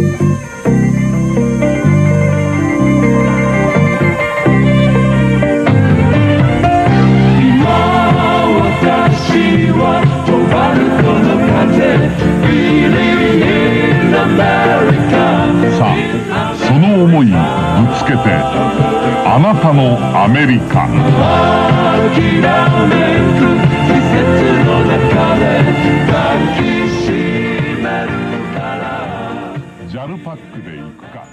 さあその思いぶつけてあなたのアメリカ。ガルパックで行くか。